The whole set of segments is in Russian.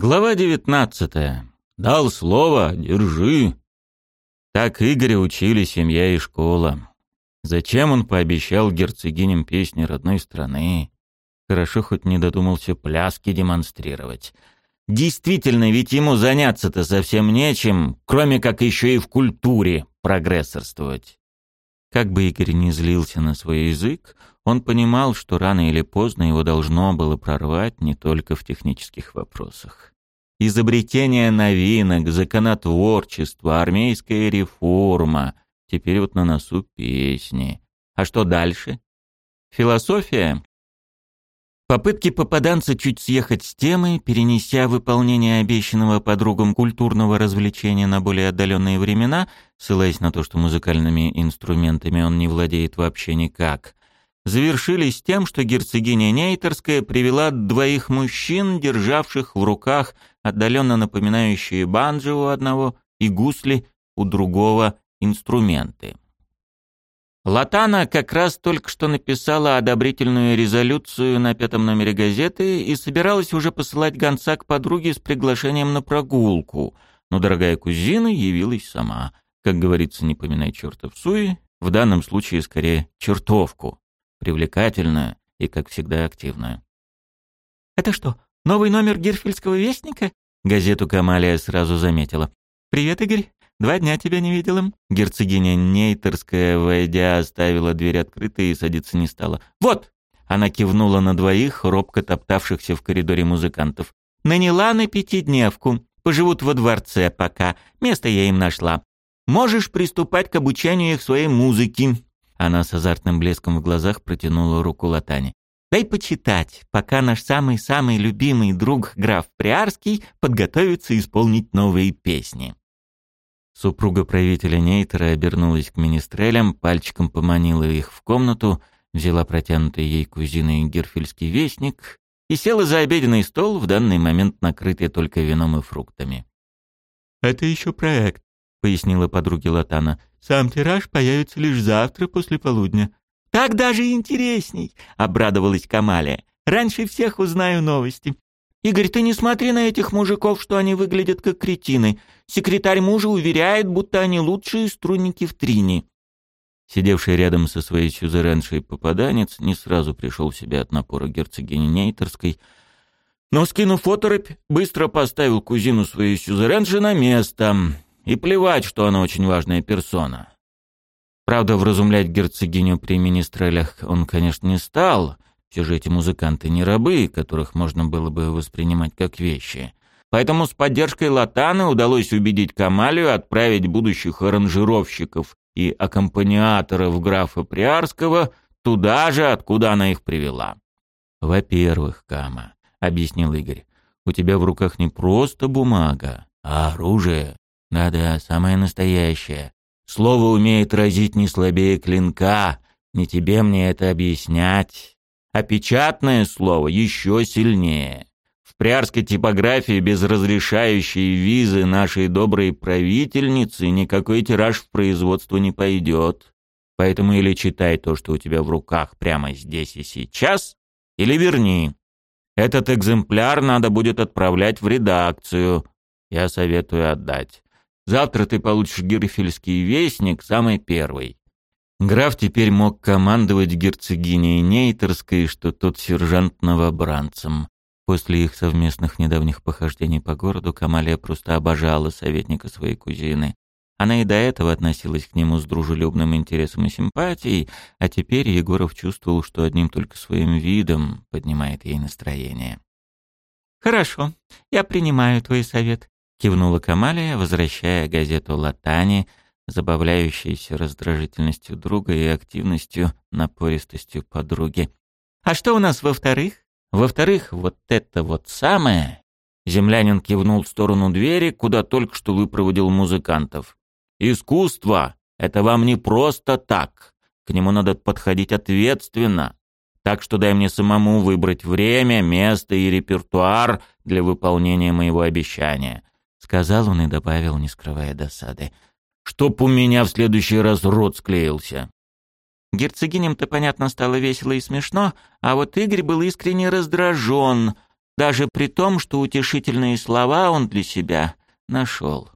Глава девятнадцатая. Дал слово, держи. Так Игоря учили семья и школа. Зачем он пообещал герцогиням песни родной страны? Хорошо хоть не додумался пляски демонстрировать. Действительно, ведь ему заняться-то совсем нечем, кроме как еще и в культуре прогрессорствовать. Как бы Игорь не злился на свой язык, он понимал, что рано или поздно его должно было прорвать не только в технических вопросах. Изобретение новинок, законотворчество, армейская реформа. Теперь вот на носу песни. А что дальше? Философия? Попытки попаданца чуть съехать с темы, перенеся выполнение обещанного подругам культурного развлечения на более отдаленные времена, ссылаясь на то, что музыкальными инструментами он не владеет вообще никак, завершились тем, что герцогиня Нейтерская привела двоих мужчин, державших в руках отдаленно напоминающие банджо у одного и гусли у другого инструменты. Латана как раз только что написала одобрительную резолюцию на пятом номере газеты и собиралась уже посылать гонца к подруге с приглашением на прогулку, но дорогая кузина явилась сама. Как говорится, не поминай черта в суе, в данном случае скорее чертовку, привлекательную и, как всегда, активную. «Это что, новый номер Гирфельдского вестника?» Газету Камалия сразу заметила. «Привет, Игорь. Два дня тебя не видела». Герцогиня Нейтерская, войдя, оставила дверь открытой и садиться не стала. «Вот!» Она кивнула на двоих, робко топтавшихся в коридоре музыкантов. «Наняла на пятидневку. Поживут во дворце пока. Место я им нашла. Можешь приступать к обучению их своей музыки». Она с азартным блеском в глазах протянула руку Латане. «Дай почитать, пока наш самый-самый любимый друг граф Приарский подготовится исполнить новые песни». Супруга правителя Нейтера обернулась к министрелям, пальчиком поманила их в комнату, взяла протянутый ей кузиной герфельский вестник и села за обеденный стол, в данный момент накрытый только вином и фруктами. «Это еще проект», — пояснила подруге Латана. «Сам тираж появится лишь завтра после полудня». «Так даже интересней», — обрадовалась Камалия. «Раньше всех узнаю новости. Игорь, ты не смотри на этих мужиков, что они выглядят как кретины. Секретарь мужа уверяет, будто они лучшие струнники в трине. Сидевший рядом со своей сюзереншей попаданец не сразу пришел в себя от напора герцогини Нейтерской, но, скинув оторопь, быстро поставил кузину своей сюзеренши на место. И плевать, что она очень важная персона. Правда, вразумлять герцогиню при министрелях он, конечно, не стал — все же эти музыканты не рабы, которых можно было бы воспринимать как вещи. Поэтому с поддержкой Латаны удалось убедить Камалию отправить будущих аранжировщиков и аккомпаниаторов графа Приарского туда же, откуда она их привела. «Во-первых, Кама», — объяснил Игорь, — «у тебя в руках не просто бумага, а оружие. Да-да, самое настоящее. Слово умеет разить не слабее клинка. Не тебе мне это объяснять а печатное слово еще сильнее. В приарской типографии без разрешающей визы нашей доброй правительницы никакой тираж в производство не пойдет. Поэтому или читай то, что у тебя в руках прямо здесь и сейчас, или верни. Этот экземпляр надо будет отправлять в редакцию. Я советую отдать. Завтра ты получишь Гирфельский вестник, самый первый. Граф теперь мог командовать герцогиней Нейтерской, что тот сержант новобранцем. После их совместных недавних похождений по городу Камалия просто обожала советника своей кузины. Она и до этого относилась к нему с дружелюбным интересом и симпатией, а теперь Егоров чувствовал, что одним только своим видом поднимает ей настроение. «Хорошо, я принимаю твой совет», — кивнула Камалия, возвращая газету «Латани», забавляющейся раздражительностью друга и активностью, напористостью подруги. «А что у нас во-вторых?» «Во-вторых, вот это вот самое...» Землянин кивнул в сторону двери, куда только что выпроводил музыкантов. «Искусство — это вам не просто так. К нему надо подходить ответственно. Так что дай мне самому выбрать время, место и репертуар для выполнения моего обещания», — сказал он и добавил, не скрывая досады чтоб у меня в следующий раз рот склеился. Герцогиням-то, понятно, стало весело и смешно, а вот Игорь был искренне раздражен. даже при том, что утешительные слова он для себя нашел.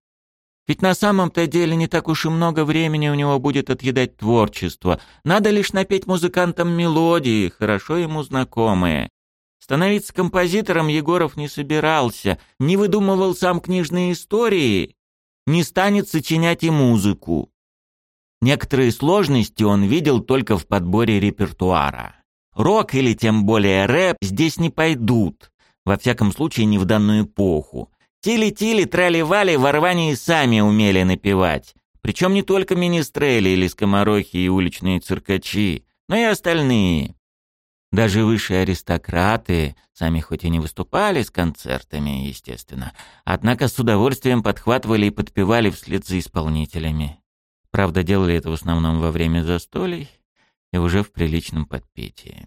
Ведь на самом-то деле не так уж и много времени у него будет отъедать творчество. Надо лишь напеть музыкантам мелодии, хорошо ему знакомые. Становиться композитором Егоров не собирался, не выдумывал сам книжные истории, не станет сочинять и музыку. Некоторые сложности он видел только в подборе репертуара. Рок или тем более рэп здесь не пойдут, во всяком случае не в данную эпоху. Тили-тили, трали-вали в Орвании сами умели напевать. Причем не только министрели или скоморохи и уличные циркачи, но и остальные. Даже высшие аристократы, сами хоть и не выступали с концертами, естественно, однако с удовольствием подхватывали и подпевали вслед за исполнителями. Правда, делали это в основном во время застолий и уже в приличном подпитии.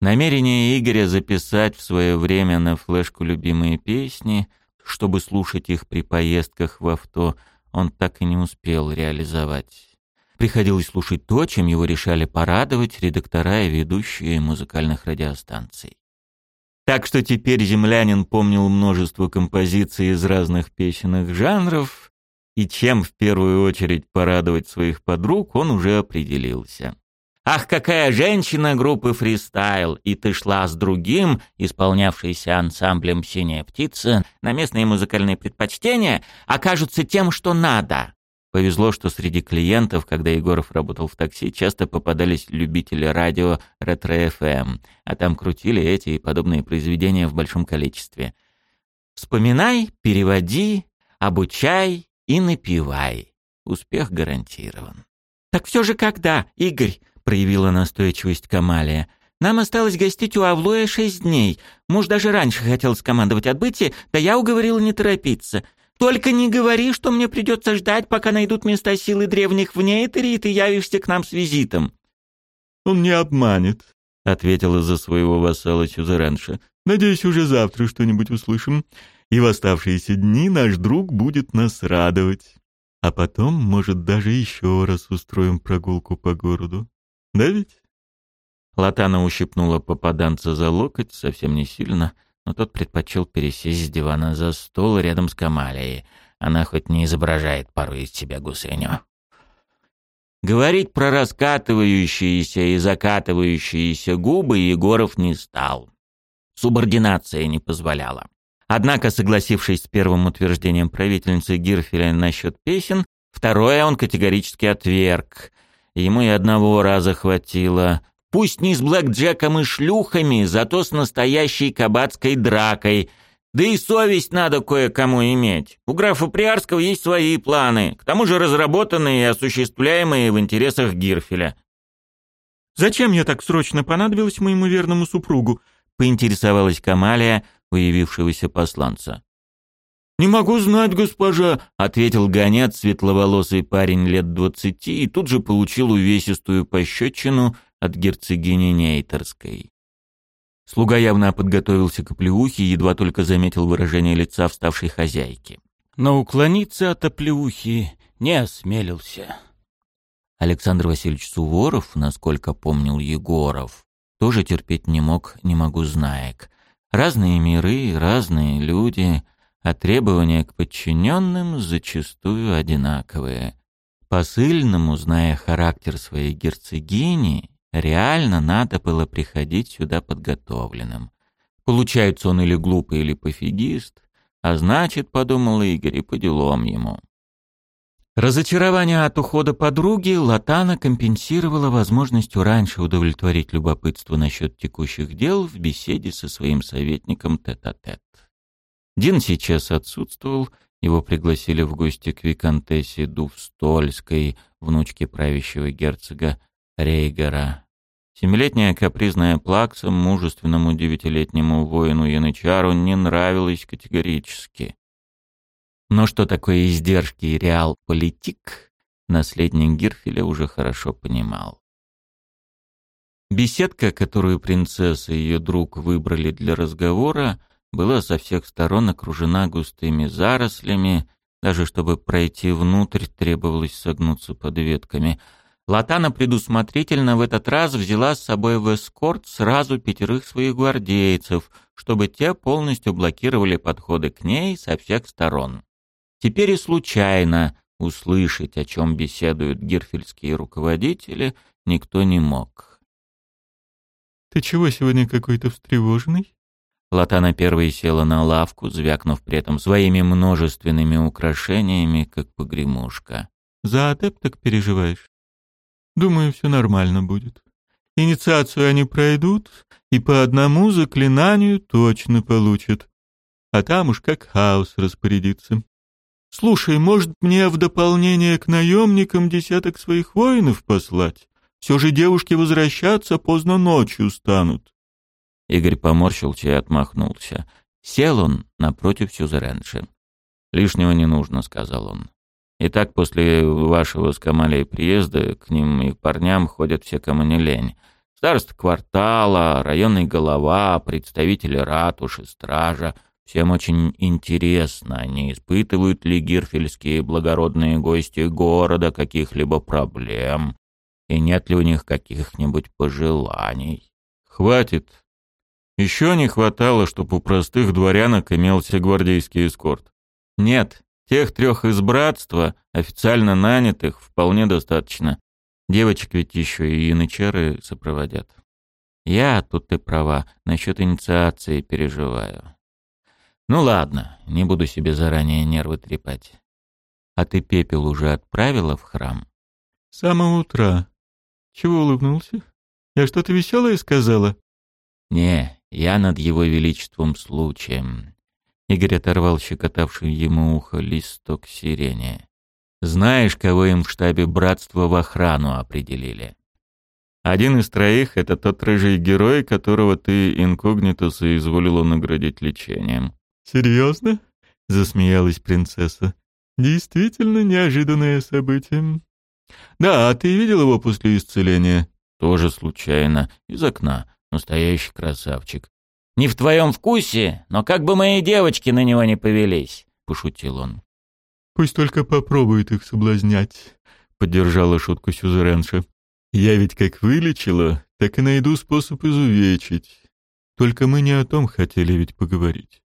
Намерение Игоря записать в свое время на флешку любимые песни — чтобы слушать их при поездках в авто, он так и не успел реализовать. Приходилось слушать то, чем его решали порадовать редактора и ведущие музыкальных радиостанций. Так что теперь землянин помнил множество композиций из разных песенных жанров, и чем в первую очередь порадовать своих подруг, он уже определился. Ах, какая женщина группы фристайл, и ты шла с другим, исполнявшейся ансамблем «Синяя птица», на местные музыкальные предпочтения окажутся тем, что надо. Повезло, что среди клиентов, когда Егоров работал в такси, часто попадались любители радио ретро-ФМ, а там крутили эти и подобные произведения в большом количестве. Вспоминай, переводи, обучай и напевай. Успех гарантирован. «Так все же когда, Игорь?» проявила настойчивость Камалия. «Нам осталось гостить у Авлоя шесть дней. Муж даже раньше хотел скомандовать отбытие, да я уговорила не торопиться. Только не говори, что мне придется ждать, пока найдут места силы древних вне Этери, и ты явишься к нам с визитом». «Он не обманет», — ответила за своего вассала Сюзеренша. «Надеюсь, уже завтра что-нибудь услышим, и в оставшиеся дни наш друг будет нас радовать. А потом, может, даже еще раз устроим прогулку по городу. Да ведь? Латана ущипнула попаданца за локоть совсем не сильно, но тот предпочел пересесть с дивана за стол рядом с Камалией. Она хоть не изображает пару из себя гусыню. Говорить про раскатывающиеся и закатывающиеся губы Егоров не стал. Субординация не позволяла. Однако, согласившись с первым утверждением правительницы Гирфеля насчет песен, второе он категорически отверг, Ему и одного раза хватило. Пусть не с блэкджеком и шлюхами, зато с настоящей кабацкой дракой. Да и совесть надо кое-кому иметь. У графа Приарского есть свои планы, к тому же разработанные и осуществляемые в интересах Гирфеля. «Зачем я так срочно понадобилась моему верному супругу?» — поинтересовалась Камалия, у явившегося посланца. «Не могу знать, госпожа», — ответил гонец, светловолосый парень лет двадцати, и тут же получил увесистую пощечину от герцогини Нейтерской. Слуга явно подготовился к оплеухе едва только заметил выражение лица вставшей хозяйки. Но уклониться от оплеухи не осмелился. Александр Васильевич Суворов, насколько помнил Егоров, тоже терпеть не мог, не могу знаек. Разные миры, разные люди — а требования к подчиненным зачастую одинаковые. Посыльному, зная характер своей герцогини, реально надо было приходить сюда подготовленным. Получается он или глупый, или пофигист, а значит, подумал Игорь, и по делам ему. Разочарование от ухода подруги Латана компенсировала возможностью раньше удовлетворить любопытство насчет текущих дел в беседе со своим советником тет-а-тет. -тет. Дин сейчас отсутствовал, его пригласили в гости к виконтессе Дувстольской, внучке правящего герцога Рейгера. Семилетняя капризная плакса мужественному девятилетнему воину Янычару не нравилась категорически. Но что такое издержки и реал-политик, наследник Гирфеля уже хорошо понимал. Беседка, которую принцесса и ее друг выбрали для разговора, была со всех сторон окружена густыми зарослями, даже чтобы пройти внутрь, требовалось согнуться под ветками. Латана предусмотрительно в этот раз взяла с собой в эскорт сразу пятерых своих гвардейцев, чтобы те полностью блокировали подходы к ней со всех сторон. Теперь и случайно услышать, о чем беседуют гирфельские руководители, никто не мог. «Ты чего сегодня какой-то встревоженный?» Латана первой села на лавку, звякнув при этом своими множественными украшениями, как погремушка. «За адепток переживаешь?» «Думаю, все нормально будет. Инициацию они пройдут, и по одному заклинанию точно получат. А там уж как хаос распорядится. Слушай, может, мне в дополнение к наемникам десяток своих воинов послать? Все же девушки возвращаться поздно ночью станут. Игорь поморщился и отмахнулся. Сел он напротив Сюзеренши. «Лишнего не нужно», — сказал он. «И так после вашего с Камалей приезда к ним и к парням ходят все, кому не лень. Староста квартала, районный голова, представители ратуши, стража — Всем очень интересно, не испытывают ли гирфельские благородные гости города каких-либо проблем, и нет ли у них каких-нибудь пожеланий. Хватит. Еще не хватало, чтобы у простых дворянок имелся гвардейский эскорт. Нет, тех трех из братства, официально нанятых, вполне достаточно. Девочек ведь еще и янычары сопроводят. Я, тут ты права, насчет инициации переживаю. Ну ладно, не буду себе заранее нервы трепать. А ты пепел уже отправила в храм? С самого утра. Чего улыбнулся? Я что-то веселое сказала? Не, я над его величеством случаем. Игорь оторвал щекотавший ему ухо листок сирени. Знаешь, кого им в штабе братства в охрану определили? Один из троих — это тот рыжий герой, которого ты инкогнито соизволила наградить лечением. «Серьезно?» — засмеялась принцесса. «Действительно неожиданное событие». «Да, а ты видел его после исцеления?» «Тоже случайно. Из окна. Настоящий красавчик». «Не в твоем вкусе, но как бы мои девочки на него не повелись», — пошутил он. «Пусть только попробует их соблазнять», — поддержала шутку Сюзеренша. «Я ведь как вылечила, так и найду способ изувечить. Только мы не о том хотели ведь поговорить.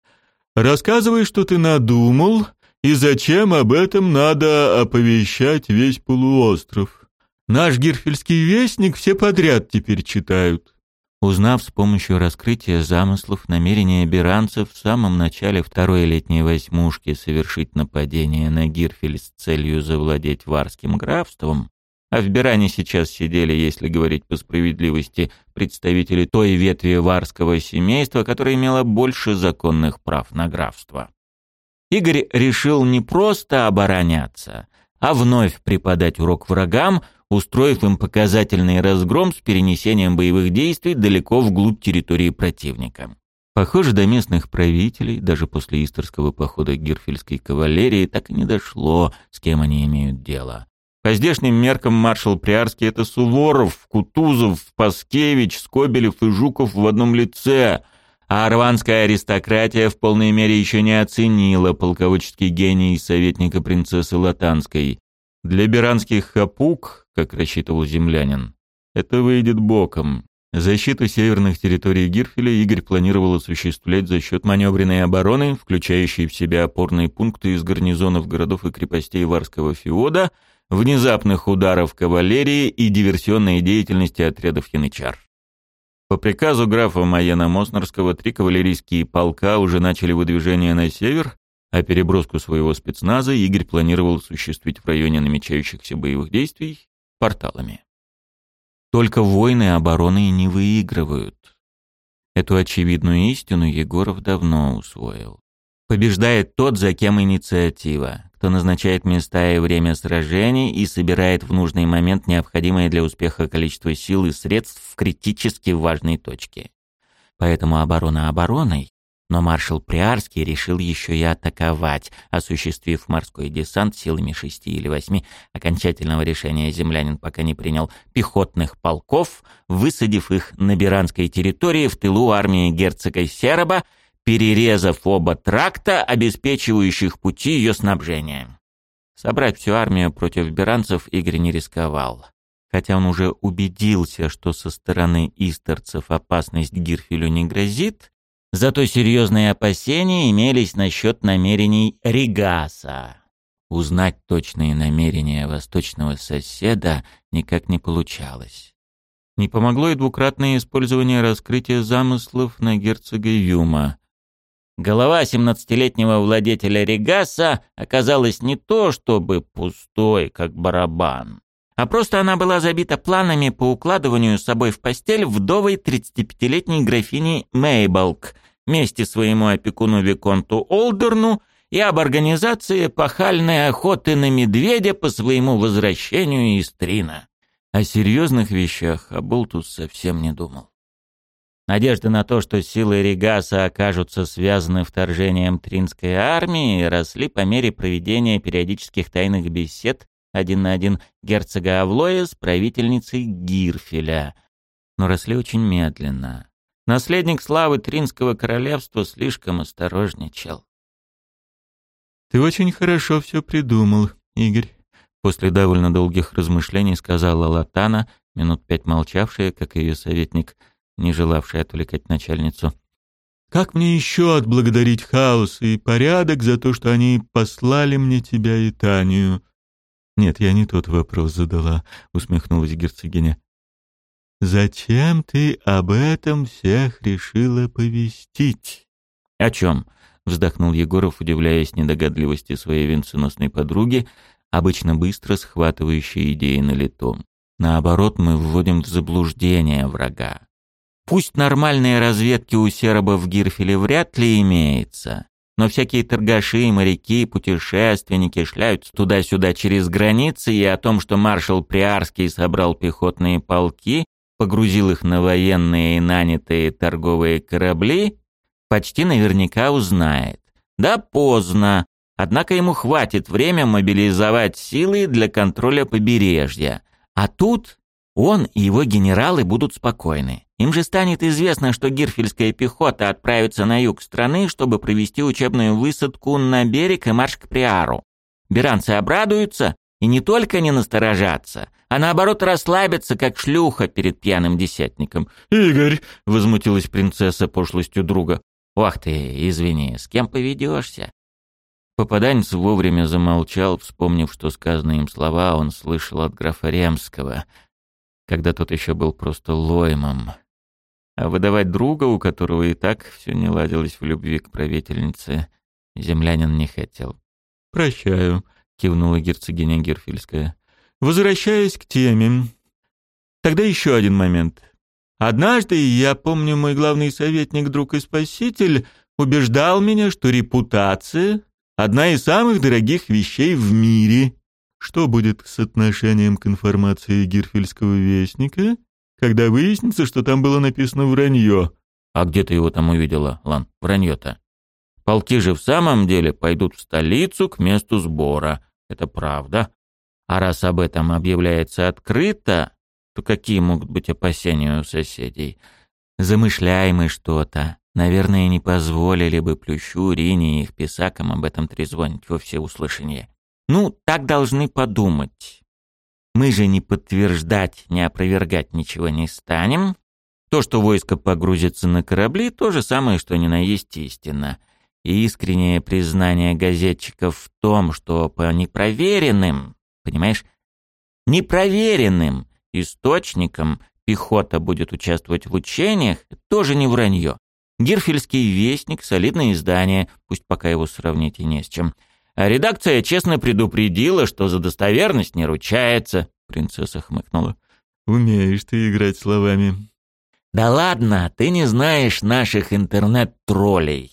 Рассказывай, что ты надумал, и зачем об этом надо оповещать весь полуостров. Наш гирфельский вестник все подряд теперь читают». Узнав с помощью раскрытия замыслов намерения беранцев в самом начале второй летней восьмушки совершить нападение на Гирфель с целью завладеть варским графством, а в Биране сейчас сидели, если говорить по справедливости, представители той ветви варского семейства, которая имела больше законных прав на графство. Игорь решил не просто обороняться, а вновь преподать урок врагам, устроив им показательный разгром с перенесением боевых действий далеко вглубь территории противника. Похоже, до местных правителей, даже после исторского похода гирфельской кавалерии, так и не дошло, с кем они имеют дело. По здешним меркам маршал Приарский — это Суворов, Кутузов, Паскевич, Скобелев и Жуков в одном лице, а арванская аристократия в полной мере еще не оценила полководческий гений советника принцессы Латанской. Для беранских хапук, как рассчитывал землянин, это выйдет боком. Защиту северных территорий Гирфеля Игорь планировал осуществлять за счет маневренной обороны, включающей в себя опорные пункты из гарнизонов городов и крепостей Варского феода — внезапных ударов кавалерии и диверсионной деятельности отрядов янычар. По приказу графа Майена Моснерского три кавалерийские полка уже начали выдвижение на север, а переброску своего спецназа Игорь планировал осуществить в районе намечающихся боевых действий порталами. Только войны обороны не выигрывают. Эту очевидную истину Егоров давно усвоил. Побеждает тот, за кем инициатива, кто назначает места и время сражений и собирает в нужный момент необходимое для успеха количество сил и средств в критически важной точке. Поэтому оборона обороной, но маршал Приарский решил еще и атаковать, осуществив морской десант силами шести или восьми, окончательного решения землянин пока не принял, пехотных полков, высадив их на Биранской территории в тылу армии герцога Сероба перерезав оба тракта, обеспечивающих пути ее снабжения. Собрать всю армию против беранцев Игорь не рисковал. хотя он уже убедился, что со стороны истерцев опасность Гирфелю не грозит, зато серьезные опасения имелись насчет намерений Ригаса. Узнать точные намерения восточного соседа никак не получалось. Не помогло и двукратное использование раскрытия замыслов на герцога Юма. Голова семнадцатилетнего владетеля Регаса оказалась не то чтобы пустой, как барабан, а просто она была забита планами по укладыванию с собой в постель вдовой 35-летней графини Мейболк, вместе своему опекуну Виконту Олдерну и об организации пахальной охоты на медведя по своему возвращению из Трина. О серьезных вещах Абултус совсем не думал. Надежды на то, что силы Регаса окажутся связаны вторжением Тринской армии, росли по мере проведения периодических тайных бесед один на один герцога Авлоя с правительницей Гирфеля, но росли очень медленно. Наследник славы Тринского королевства слишком осторожничал. «Ты очень хорошо все придумал, Игорь», — после довольно долгих размышлений сказала Латана, минут пять молчавшая, как ее советник, не желавший отвлекать начальницу. «Как мне еще отблагодарить хаос и порядок за то, что они послали мне тебя и Танию?» «Нет, я не тот вопрос задала», — усмехнулась герцогиня. «Зачем ты об этом всех решила повестить?» «О чем?» вздохнул Егоров, удивляясь недогадливости своей венценосной подруги, обычно быстро схватывающей идеи на лету. Наоборот, мы вводим в заблуждение врага. Пусть нормальные разведки у сероба в Гирфеле вряд ли имеется, но всякие торгаши, моряки, путешественники шляются туда-сюда через границы, и о том, что маршал Приарский собрал пехотные полки, погрузил их на военные и нанятые торговые корабли, почти наверняка узнает. Да поздно, однако ему хватит время мобилизовать силы для контроля побережья. А тут он и его генералы будут спокойны. Им же станет известно, что гирфельская пехота отправится на юг страны, чтобы провести учебную высадку на берег и марш к Приару. Беранцы обрадуются и не только не насторожатся, а наоборот расслабятся, как шлюха перед пьяным десятником. «Игорь!» — возмутилась принцесса пошлостью друга. «Ох ты, извини, с кем поведешься?» Попаданец вовремя замолчал, вспомнив, что сказанные им слова он слышал от графа Ремского, когда тот еще был просто лоймом. А выдавать друга, у которого и так все не ладилось в любви к правительнице, землянин не хотел. «Прощаю», — кивнула герцогиня Герфельская. «Возвращаясь к теме. Тогда еще один момент. Однажды, я помню, мой главный советник, друг и спаситель, убеждал меня, что репутация — одна из самых дорогих вещей в мире. Что будет с отношением к информации Гирфельского вестника, когда выяснится, что там было написано вранье? А где ты его там увидела, Лан, вранье-то? Полки же в самом деле пойдут в столицу к месту сбора. Это правда. А раз об этом объявляется открыто, то какие могут быть опасения у соседей? Замышляем мы что-то. Наверное, не позволили бы Плющу, Рине и их писакам об этом трезвонить во всеуслышание. Ну, так должны подумать. Мы же не подтверждать, не опровергать ничего не станем. То, что войско погрузится на корабли, то же самое, что ни на есть истина. И искреннее признание газетчиков в том, что по непроверенным, понимаешь, непроверенным источником, пехота будет участвовать в учениях, тоже не вранье. Гирфельский вестник — солидное издание, пусть пока его сравнить и не с чем. А редакция честно предупредила, что за достоверность не ручается. Принцесса хмыкнула. «Умеешь ты играть словами». «Да ладно, ты не знаешь наших интернет-троллей.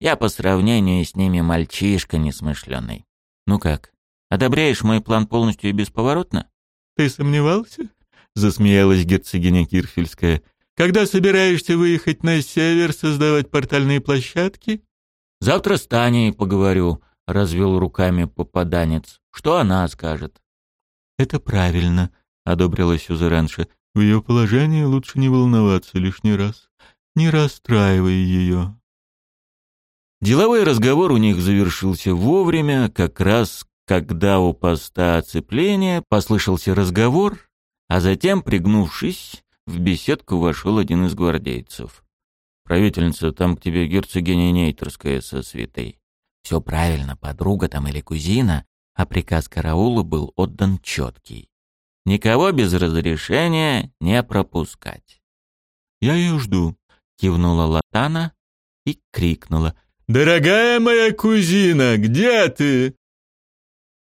Я по сравнению с ними мальчишка несмышленый. Ну как, одобряешь мой план полностью и бесповоротно?» «Ты сомневался?» засмеялась герцогиня Кирфельская. Когда собираешься выехать на север создавать портальные площадки? Завтра с Таней поговорю, развел руками попаданец. Что она скажет? Это правильно, одобрила Сюзеренша. В ее положении лучше не волноваться лишний раз. Не расстраивай ее. Деловой разговор у них завершился вовремя, как раз когда у поста оцепления послышался разговор, А затем, пригнувшись, в беседку вошел один из гвардейцев. «Правительница, там к тебе герцогиня Нейтерская со свитой». «Все правильно, подруга там или кузина, а приказ караула был отдан четкий. Никого без разрешения не пропускать». «Я ее жду», — кивнула Латана и крикнула. «Дорогая моя кузина, где ты?»